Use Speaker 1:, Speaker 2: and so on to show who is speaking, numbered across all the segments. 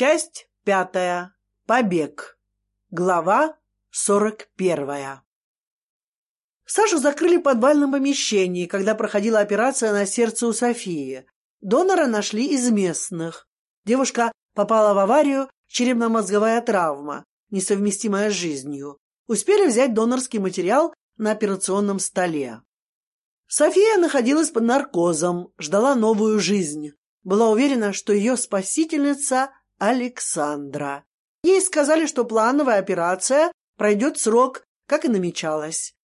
Speaker 1: Часть пятая. Побег. Глава сорок первая. Сашу закрыли в подвальном помещении, когда проходила операция на сердце у Софии. Донора нашли из местных. Девушка попала в аварию, черепно-мозговая травма, несовместимая с жизнью. Успели взять донорский материал на операционном столе. София находилась под наркозом, ждала новую жизнь. Была уверена, что ее спасительница Александра. Ей сказали, что плановая операция пройдет срок, как и намечалось.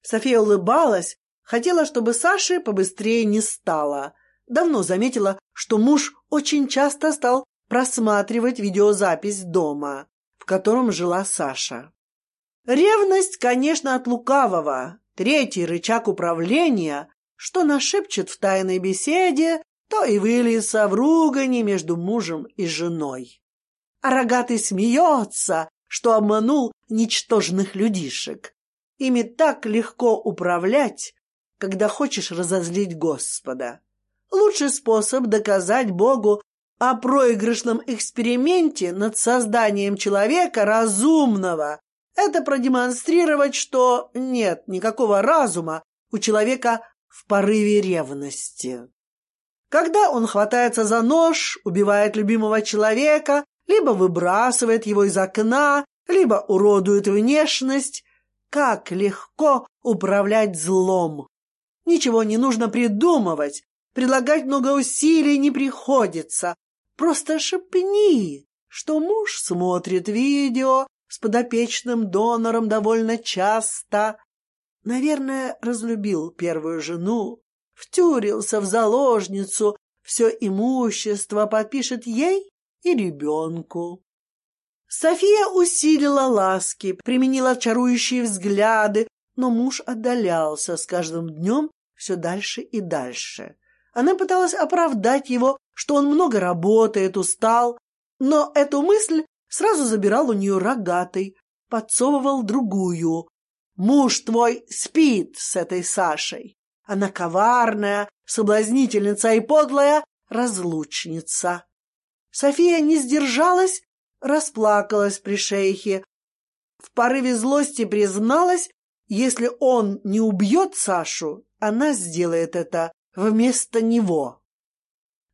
Speaker 1: София улыбалась, хотела, чтобы Саши побыстрее не стало. Давно заметила, что муж очень часто стал просматривать видеозапись дома, в котором жила Саша. Ревность, конечно, от лукавого, третий рычаг управления, что нашепчет в тайной беседе, то и выльется в ругани между мужем и женой. А рогатый смеется, что обманул ничтожных людишек. Ими так легко управлять, когда хочешь разозлить Господа. Лучший способ доказать Богу о проигрышном эксперименте над созданием человека разумного – это продемонстрировать, что нет никакого разума у человека в порыве ревности. Когда он хватается за нож, убивает любимого человека, либо выбрасывает его из окна, либо уродует внешность, как легко управлять злом. Ничего не нужно придумывать, предлагать много усилий не приходится. Просто шепни, что муж смотрит видео с подопечным донором довольно часто. Наверное, разлюбил первую жену, втюрился в заложницу, все имущество подпишет ей и ребенку. София усилила ласки, применила чарующие взгляды, но муж отдалялся с каждым днем все дальше и дальше. Она пыталась оправдать его, что он много работает, устал, но эту мысль сразу забирал у нее рогатый, подсовывал другую. Муж твой спит с этой Сашей. Она коварная, соблазнительница и подлая разлучница. София не сдержалась расплакалась при шейхе. В порыве злости призналась, если он не убьет Сашу, она сделает это вместо него.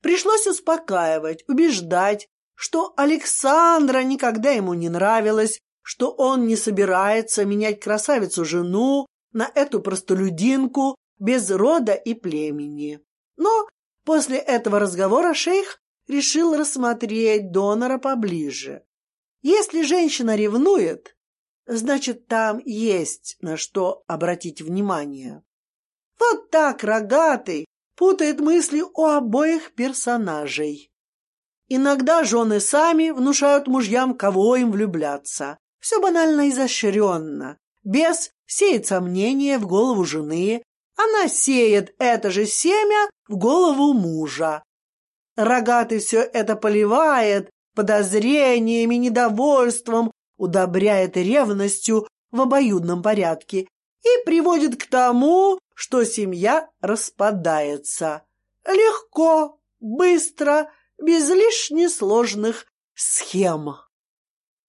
Speaker 1: Пришлось успокаивать, убеждать, что Александра никогда ему не нравилась, что он не собирается менять красавицу-жену на эту простолюдинку без рода и племени. Но после этого разговора шейх решил рассмотреть донора поближе. Если женщина ревнует, значит, там есть на что обратить внимание. Вот так рогатый путает мысли у обоих персонажей. Иногда жены сами внушают мужьям, кого им влюбляться. Все банально изощренно. Бес сеет сомнения в голову жены, она сеет это же семя в голову мужа. Рогатый все это поливает подозрениями, недовольством, удобряет ревностью в обоюдном порядке и приводит к тому, что семья распадается. Легко, быстро, без лишних сложных схем.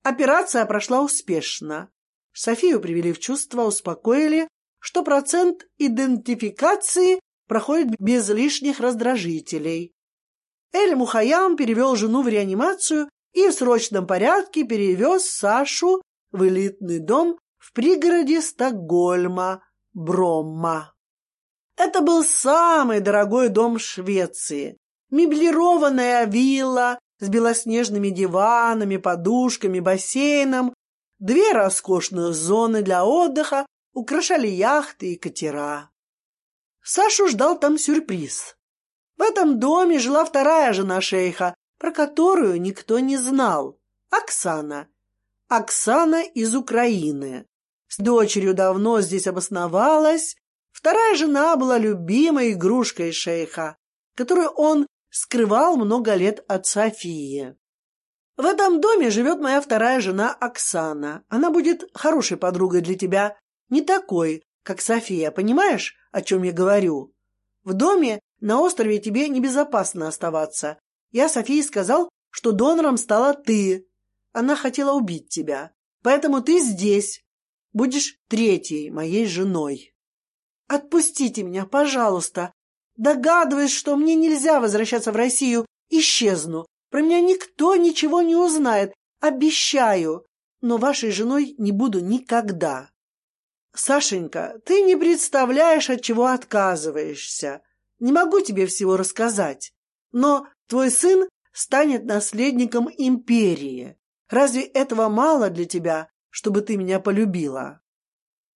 Speaker 1: Операция прошла успешно. Софию привели в чувство, успокоили, что процент идентификации проходит без лишних раздражителей. Эль Мухаям перевел жену в реанимацию и в срочном порядке перевез Сашу в элитный дом в пригороде Стокгольма, Бромма. Это был самый дорогой дом Швеции. Меблированная вилла с белоснежными диванами, подушками, бассейном, две роскошных зоны для отдыха украшали яхты и катера. Сашу ждал там сюрприз. В этом доме жила вторая жена шейха, про которую никто не знал. Оксана. Оксана из Украины. С дочерью давно здесь обосновалась. Вторая жена была любимой игрушкой шейха, которую он скрывал много лет от Софии. В этом доме живет моя вторая жена Оксана. Она будет хорошей подругой для тебя, не такой, как София, понимаешь, о чем я говорю? В доме на острове тебе небезопасно оставаться. Я Софии сказал, что донором стала ты. Она хотела убить тебя. Поэтому ты здесь. Будешь третьей моей женой. Отпустите меня, пожалуйста. Догадываюсь, что мне нельзя возвращаться в Россию. Исчезну. Про меня никто ничего не узнает. Обещаю. Но вашей женой не буду никогда. Сашенька, ты не представляешь, от чего отказываешься. Не могу тебе всего рассказать. Но твой сын станет наследником империи. Разве этого мало для тебя, чтобы ты меня полюбила?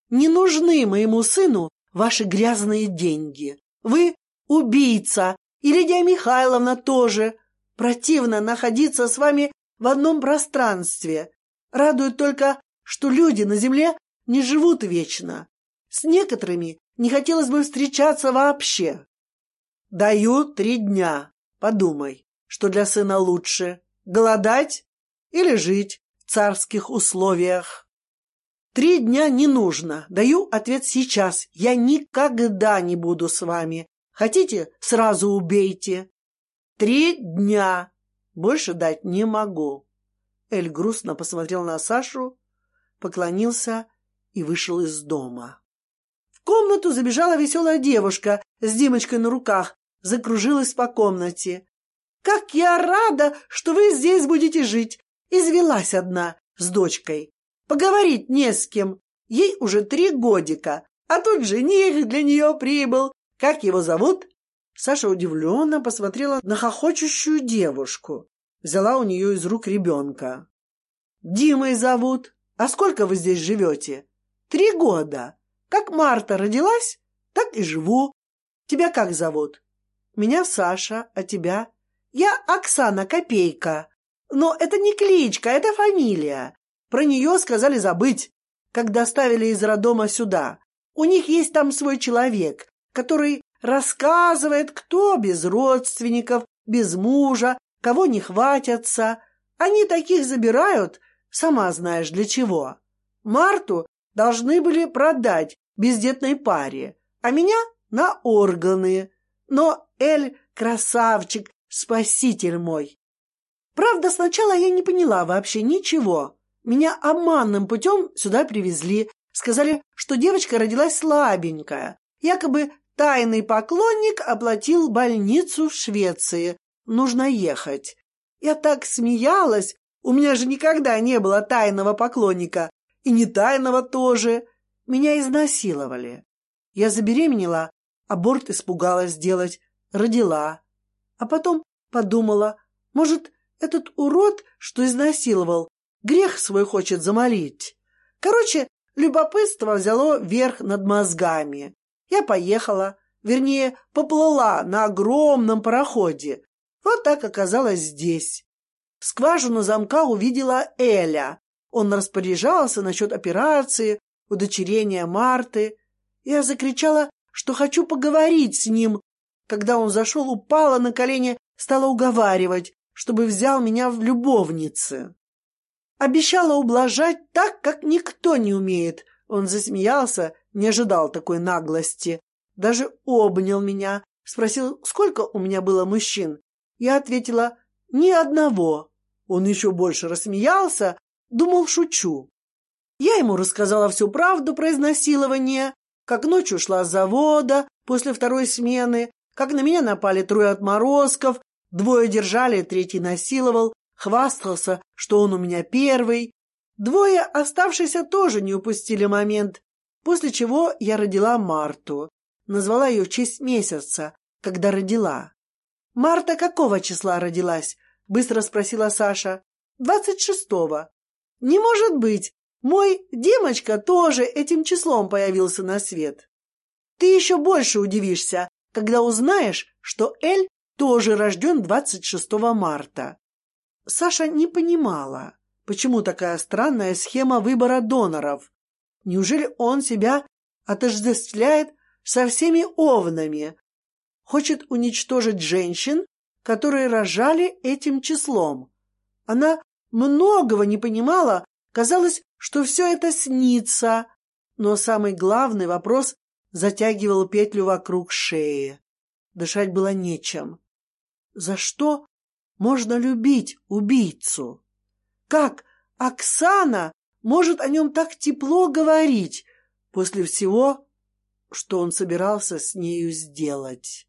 Speaker 1: Не нужны моему сыну ваши грязные деньги. Вы убийца, и Лидия Михайловна тоже. Противно находиться с вами в одном пространстве. Радует только, что люди на земле не живут вечно. С некоторыми не хотелось бы встречаться вообще. Даю три дня. Подумай, что для сына лучше — голодать или жить в царских условиях. Три дня не нужно. Даю ответ сейчас. Я никогда не буду с вами. Хотите, сразу убейте. Три дня. Больше дать не могу. Эль грустно посмотрел на Сашу, поклонился и вышел из дома. В комнату забежала веселая девушка с Димочкой на руках, закружилась по комнате. «Как я рада, что вы здесь будете жить!» Извелась одна с дочкой. Поговорить не с кем. Ей уже три годика, а тут жених для нее прибыл. Как его зовут? Саша удивленно посмотрела на хохочущую девушку. Взяла у нее из рук ребенка. Димой зовут. А сколько вы здесь живете? Три года. Как Марта родилась, так и живу. Тебя как зовут? Меня Саша, а тебя? Я Оксана Копейка. Но это не кличка, это фамилия. Про нее сказали забыть, когда доставили из роддома сюда. У них есть там свой человек, который рассказывает, кто без родственников, без мужа, кого не хватятся. Они таких забирают, сама знаешь для чего. Марту должны были продать бездетной паре, а меня на органы. Но Эль красавчик, спаситель мой. Правда, сначала я не поняла вообще ничего. Меня обманным путем сюда привезли. Сказали, что девочка родилась слабенькая. Якобы тайный поклонник оплатил больницу в Швеции. Нужно ехать. Я так смеялась. У меня же никогда не было тайного поклонника. И не тайного тоже. Меня изнасиловали. Я забеременела, аборт испугалась сделать, родила. А потом подумала, может, этот урод, что изнасиловал, Грех свой хочет замолить. Короче, любопытство взяло верх над мозгами. Я поехала, вернее, поплыла на огромном пароходе. Вот так оказалась здесь. Скважину замка увидела Эля. Он распоряжался насчет операции, удочерения Марты. Я закричала, что хочу поговорить с ним. Когда он зашел, упала на колени, стала уговаривать, чтобы взял меня в любовницы. Обещала ублажать так, как никто не умеет. Он засмеялся, не ожидал такой наглости. Даже обнял меня, спросил, сколько у меня было мужчин. Я ответила, ни одного. Он еще больше рассмеялся, думал, шучу. Я ему рассказала всю правду про изнасилование, как ночью шла с завода после второй смены, как на меня напали трое отморозков, двое держали, третий насиловал, хвастался, что он у меня первый. Двое оставшиеся тоже не упустили момент, после чего я родила Марту. Назвала ее в честь месяца, когда родила. «Марта какого числа родилась?» — быстро спросила Саша. «Двадцать шестого». «Не может быть! Мой Демочка тоже этим числом появился на свет. Ты еще больше удивишься, когда узнаешь, что Эль тоже рожден 26 марта. Саша не понимала, почему такая странная схема выбора доноров. Неужели он себя отождествляет со всеми овнами? Хочет уничтожить женщин, которые рожали этим числом. Она многого не понимала, казалось, что все это снится, но самый главный вопрос затягивал петлю вокруг шеи. Дышать было нечем. За что можно любить убийцу? Как Оксана может о нем так тепло говорить после всего, что он собирался с нею сделать?